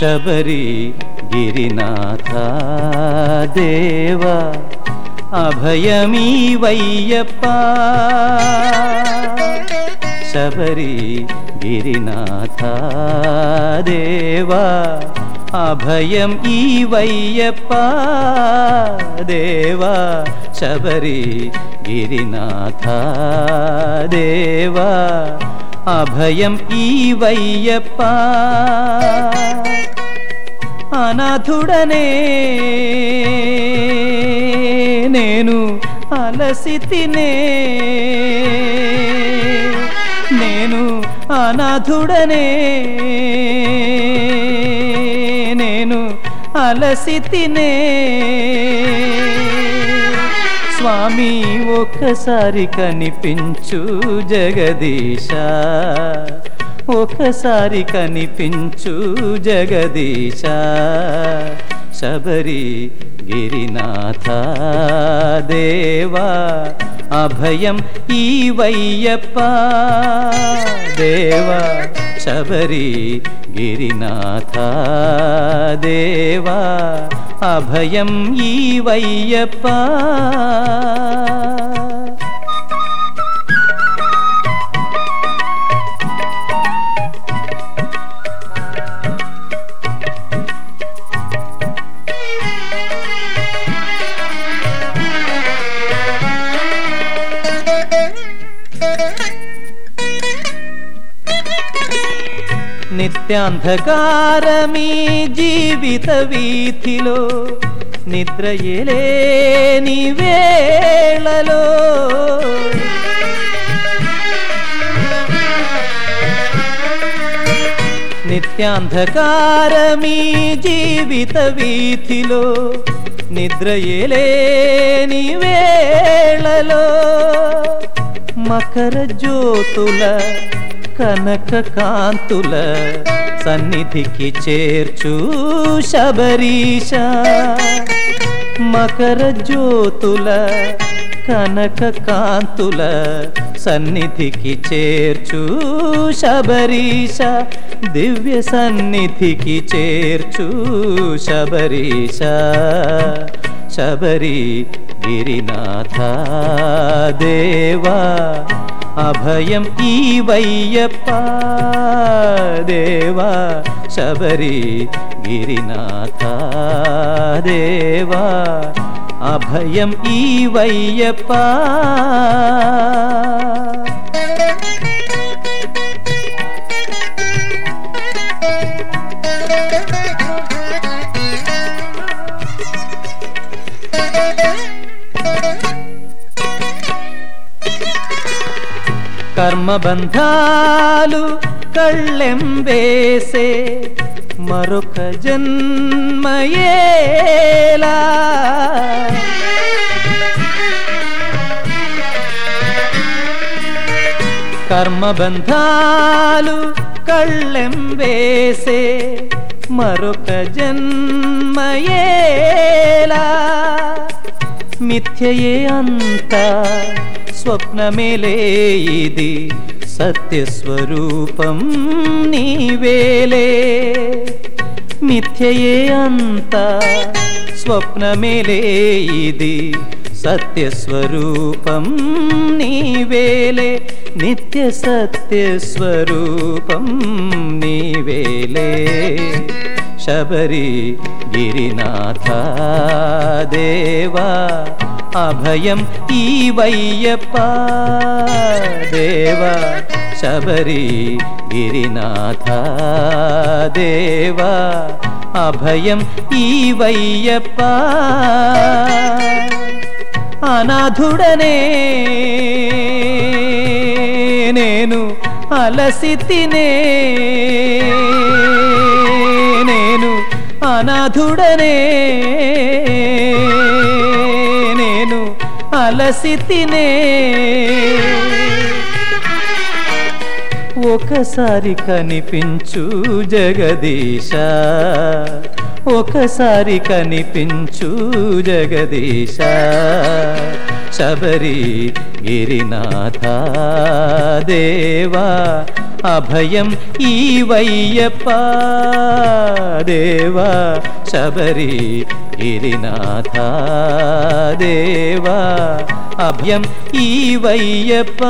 सबरि गिरिनाथदेवा अभयम् ई वैय्यप्पा गिरिनाथा गिरिनाथदेवा अभयम् ई वैय्यपा गिरिनाथा देवा అభయం ఈ వయ్యప్ప అనాథుడనే నేను అలసితినే. నేను అనాథుడనే నేను అలసితినే. స్వామి ఒక్కసారి కనిపించు జగదీశ. ఒకసారి కనిపించు జగదీశ. శబరి గిరినాథ దేవా అభయం ఈ వయ్యప్ప దేవా. శబరి గిరినాథ దేవా అభయం ఈవయ్యప్ప నిత్యాంధకారమీ జీవిత వీధిలో నిద్రయలేని వేళలో. నిత్యాంధకారమీ జీవిత వీధిలో నిద్రయలేని వేళలో. మకర జ్యోతుల కనక కాంతుల సన్నిధికి చేర్చు శబరీష. మకర జ్యోతుల కనక కాంతుల సన్నిధికి చేర్చు శబరీష. దివ్య సన్నిధికి చేర్చు శబరీష. శబరి గిరినాథ దేవా. అభయం ఈవయ్యప్ప దేవా శబరి గిరినాథ దేవా అభయం ఈవయ్యప్ప కర్మబంధాలు కళ్ళెంబేసే మరొక జన్మయేలా. కర్మబంధాలు కళ్ళెంబేసే మరొక జన్మయేలా. మిథ్యయే అంతా స్వప్నమేలే ఇది సత్యస్వరూపం నీవేలే. మిథ్యయే అంత స్వప్నమేలే ఇది సత్యస్వరూపం నీవేలే. నిత్య సత్యస్వరూపం నీవేలే. శబరి గిరినాథ దేవా అభయం ఈ వయ్యప్ప దేవా శబరి గిరినాథ. దేవా అభయం ఈ వయ్యప్ప అనాథుడనే నేను అలసితినే నేను అనాథుడనే అలసితినే ఒకసారి కనిపించు జగదీశ. ఒకసారి కనిపించు జగదీశ. శబరి గిరినాథ దేవా అభయం ఈ వయ్యప్ప దేవా. శబరి గిరినాథ దేవా. అభ్యం ఈవయ్యప్ప